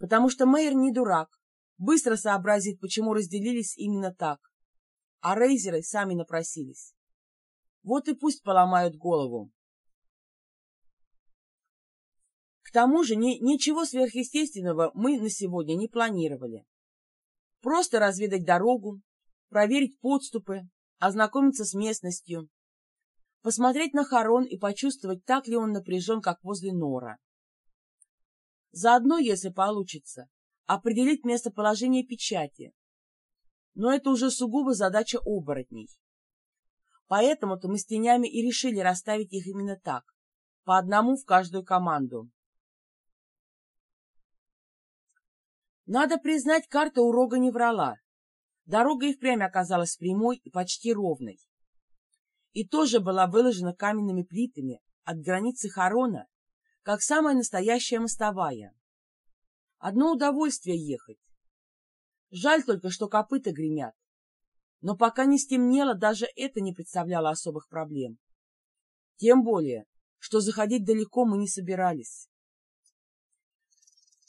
потому что Мэйр не дурак, быстро сообразит, почему разделились именно так, а рейзеры сами напросились. Вот и пусть поломают голову. К тому же ни, ничего сверхъестественного мы на сегодня не планировали. Просто разведать дорогу, проверить подступы, ознакомиться с местностью, посмотреть на Харон и почувствовать, так ли он напряжен, как возле Нора. Заодно, если получится, определить местоположение печати. Но это уже сугубо задача оборотней. Поэтому-то мы с тенями и решили расставить их именно так, по одному в каждую команду. Надо признать, карта у не врала. Дорога и впрямь оказалась прямой и почти ровной. И тоже была выложена каменными плитами от границы Харона, как самая настоящая мостовая. Одно удовольствие ехать. Жаль только, что копыта гремят. Но пока не стемнело, даже это не представляло особых проблем. Тем более, что заходить далеко мы не собирались.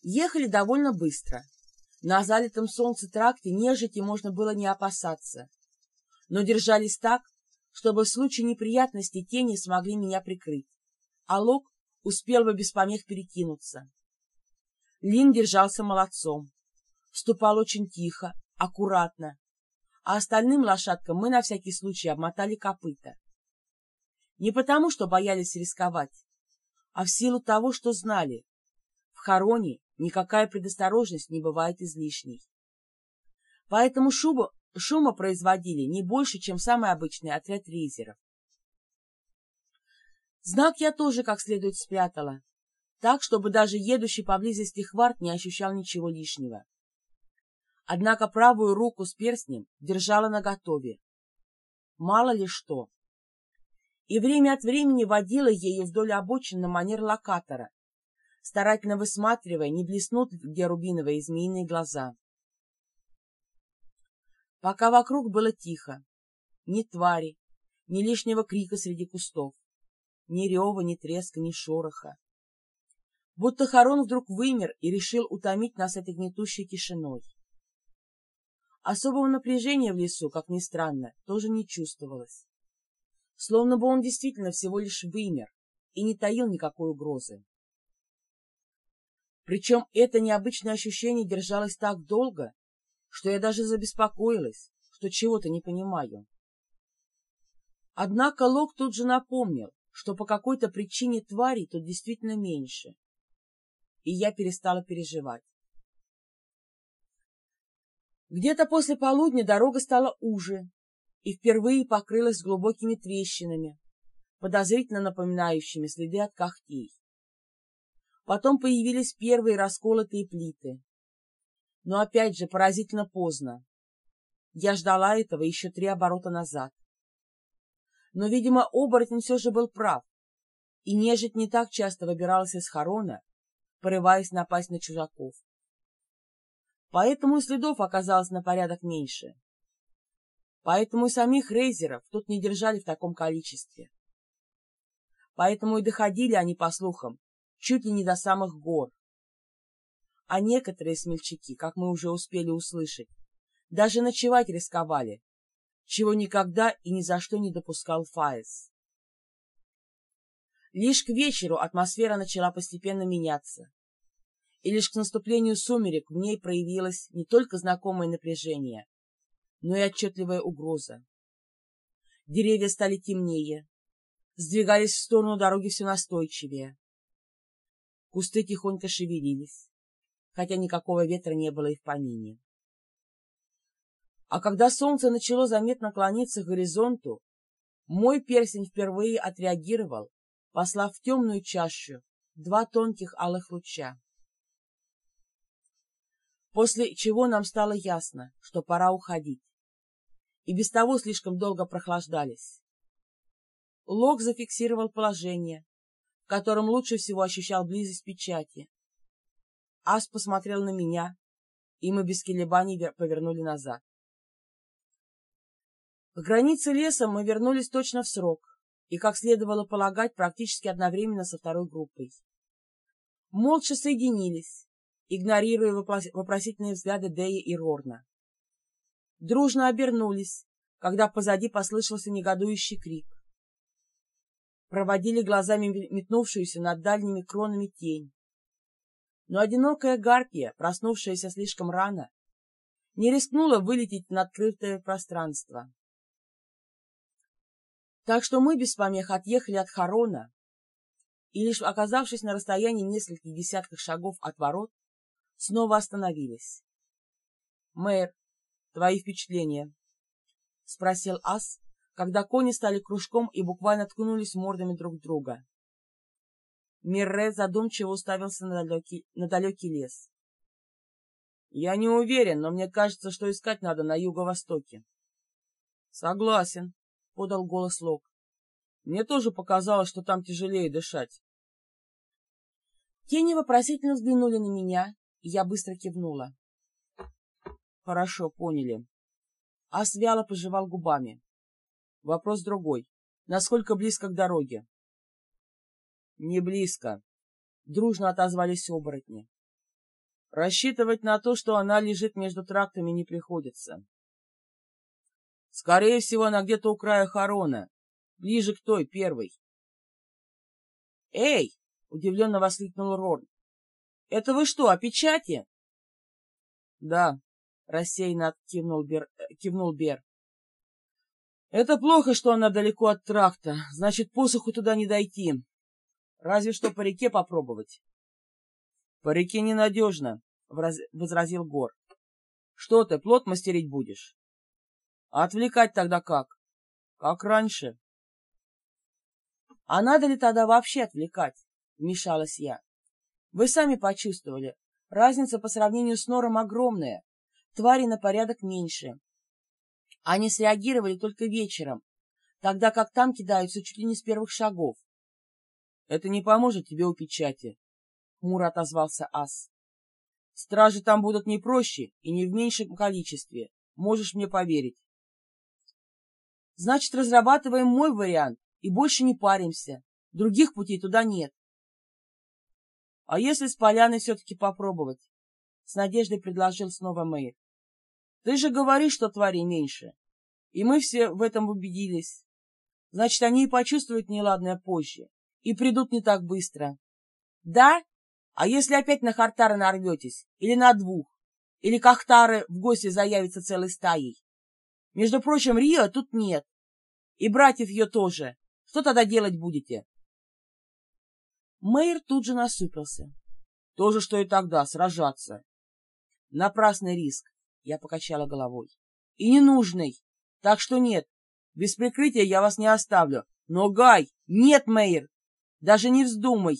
Ехали довольно быстро. На залитом солнце тракте нежити можно было не опасаться. Но держались так, чтобы в случае неприятностей тени смогли меня прикрыть, а Лок успел бы без помех перекинуться. Лин держался молодцом, ступал очень тихо, аккуратно, а остальным лошадкам мы на всякий случай обмотали копыта. Не потому, что боялись рисковать, а в силу того, что знали. В хороне никакая предосторожность не бывает излишней. Поэтому шуба, шума производили не больше, чем самый обычный отряд рейзеров. Знак я тоже как следует спрятала, так, чтобы даже едущий поблизости хварт не ощущал ничего лишнего. Однако правую руку с перстнем держала наготове. Мало ли что. И время от времени водила ею вдоль обочин на манер локатора, старательно высматривая, не блеснут где рубиновые змеиные глаза. Пока вокруг было тихо, ни твари, ни лишнего крика среди кустов, ни рева, ни треска, ни шороха. Будто Харон вдруг вымер и решил утомить нас этой гнетущей тишиной. Особого напряжения в лесу, как ни странно, тоже не чувствовалось. Словно бы он действительно всего лишь вымер и не таил никакой угрозы. Причем это необычное ощущение держалось так долго, что я даже забеспокоилась, что чего-то не понимаю. Однако Лок тут же напомнил, что по какой-то причине тварей тут действительно меньше, и я перестала переживать. Где-то после полудня дорога стала уже и впервые покрылась глубокими трещинами, подозрительно напоминающими следы от когтей. Потом появились первые расколотые плиты. Но опять же поразительно поздно. Я ждала этого еще три оборота назад. Но, видимо, оборотень все же был прав, и нежить не так часто выбиралась из хорона, порываясь напасть на чужаков. Поэтому и следов оказалось на порядок меньше. Поэтому и самих рейзеров тут не держали в таком количестве. Поэтому и доходили они, по слухам, чуть ли не до самых гор. А некоторые смельчаки, как мы уже успели услышать, даже ночевать рисковали, чего никогда и ни за что не допускал Фаис. Лишь к вечеру атмосфера начала постепенно меняться, и лишь к наступлению сумерек в ней проявилось не только знакомое напряжение, но и отчетливая угроза. Деревья стали темнее, сдвигались в сторону дороги все настойчивее. Кусты тихонько шевелились, хотя никакого ветра не было и в помине. А когда солнце начало заметно клониться к горизонту, мой персень впервые отреагировал, послав в темную чащу два тонких алых луча. После чего нам стало ясно, что пора уходить. И без того слишком долго прохлаждались. Лог зафиксировал положение, котором лучше всего ощущал близость печати. Ас посмотрел на меня, и мы без колебаний повернули назад. К границе леса мы вернулись точно в срок, и, как следовало полагать, практически одновременно со второй группой. Молча соединились, игнорируя вопросительные взгляды Дэя и Рорна. Дружно обернулись, когда позади послышался негодующий крик. Проводили глазами метнувшуюся над дальними кронами тень. Но одинокая гарпия, проснувшаяся слишком рано, не рискнула вылететь на открытое пространство. Так что мы без помех отъехали от Харона, и лишь оказавшись на расстоянии нескольких десятков шагов от ворот, снова остановились. — Мэр, твои впечатления? — спросил Ас, когда кони стали кружком и буквально ткнулись мордами друг друга. Мирре задумчиво уставился на далекий, на далекий лес. — Я не уверен, но мне кажется, что искать надо на юго-востоке. — Согласен, — подал голос Лок. Мне тоже показалось, что там тяжелее дышать. Тени вопросительно взглянули на меня, и я быстро кивнула. Хорошо, поняли. Ас вяло пожевал губами. Вопрос другой. Насколько близко к дороге? Не близко. Дружно отозвались оборотни. Рассчитывать на то, что она лежит между трактами, не приходится. Скорее всего, она где-то у края Харона, ближе к той, первой. «Эй!» — удивленно воскликнул Рорн. «Это вы что, о печати?» «Да», — рассеянно кивнул Бер. Э, кивнул Бер. «Это плохо, что она далеко от тракта. Значит, посоху туда не дойти. Разве что по реке попробовать». «По реке ненадежно», — возразил Гор. «Что ты, плод мастерить будешь?» А отвлекать тогда как? Как раньше. А надо ли тогда вообще отвлекать? Вмешалась я. Вы сами почувствовали. Разница по сравнению с Нором огромная. Твари на порядок меньше. Они среагировали только вечером, тогда как там кидаются чуть ли не с первых шагов. — Это не поможет тебе у печати, — хмуро отозвался Ас. — Стражи там будут не проще и не в меньшем количестве, можешь мне поверить. Значит, разрабатываем мой вариант и больше не паримся. Других путей туда нет. А если с поляной все-таки попробовать? С надеждой предложил снова Мэйр. Ты же говоришь, что тварей меньше. И мы все в этом убедились. Значит, они и почувствуют неладное позже. И придут не так быстро. Да? А если опять на Хартара нарветесь? Или на двух? Или Кахтары в гости заявятся целой стаей? Между прочим, Рио тут нет. И братьев ее тоже. Что тогда делать будете? Мэйр тут же насупился. То же, что и тогда, сражаться. Напрасный риск, я покачала головой. И ненужный. Так что нет, без прикрытия я вас не оставлю. Но, Гай, нет, Мэйр, даже не вздумай.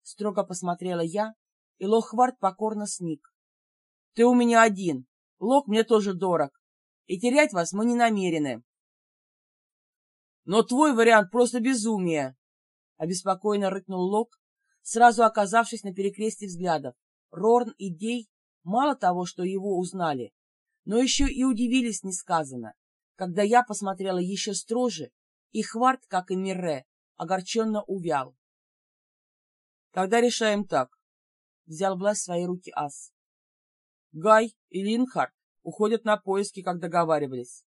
Строго посмотрела я, и Лохвард покорно сник. Ты у меня один, Лок мне тоже дорог, и терять вас мы не намерены. Но твой вариант просто безумие, — обеспокоенно рыкнул Лок, сразу оказавшись на перекрестии взглядов. Рорн и Дей мало того, что его узнали, но еще и удивились несказанно, когда я посмотрела еще строже, и Хварт, как и Мирре, огорченно увял. — Тогда решаем так, — взял власть в свои руки Ас. Гай и Линхард уходят на поиски, как договаривались,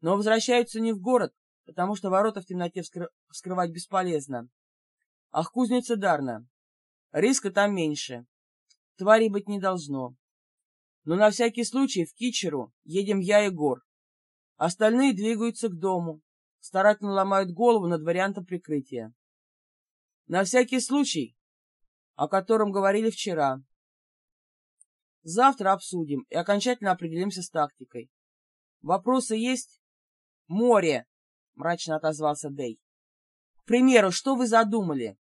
но возвращаются не в город, потому что ворота в темноте вскры... вскрывать бесполезно. Ах, кузница Дарна. Риска там меньше. Твари быть не должно. Но на всякий случай в Кичеру едем я и Гор. Остальные двигаются к дому, старательно ломают голову над вариантом прикрытия. На всякий случай, о котором говорили вчера. Завтра обсудим и окончательно определимся с тактикой. Вопросы есть? Море! — мрачно отозвался Дэй. — К примеру, что вы задумали?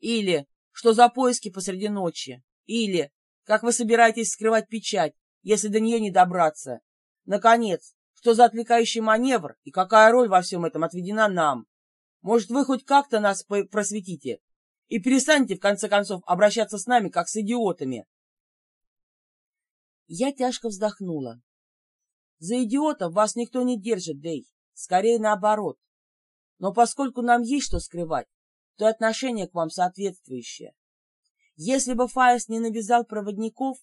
Или, что за поиски посреди ночи? Или, как вы собираетесь скрывать печать, если до нее не добраться? Наконец, что за отвлекающий маневр и какая роль во всем этом отведена нам? Может, вы хоть как-то нас просветите и перестанете, в конце концов, обращаться с нами, как с идиотами? Я тяжко вздохнула. За идиотов вас никто не держит, Дэй. Скорее наоборот. Но поскольку нам есть что скрывать, то отношение к вам соответствующее. Если бы Фаис не навязал проводников,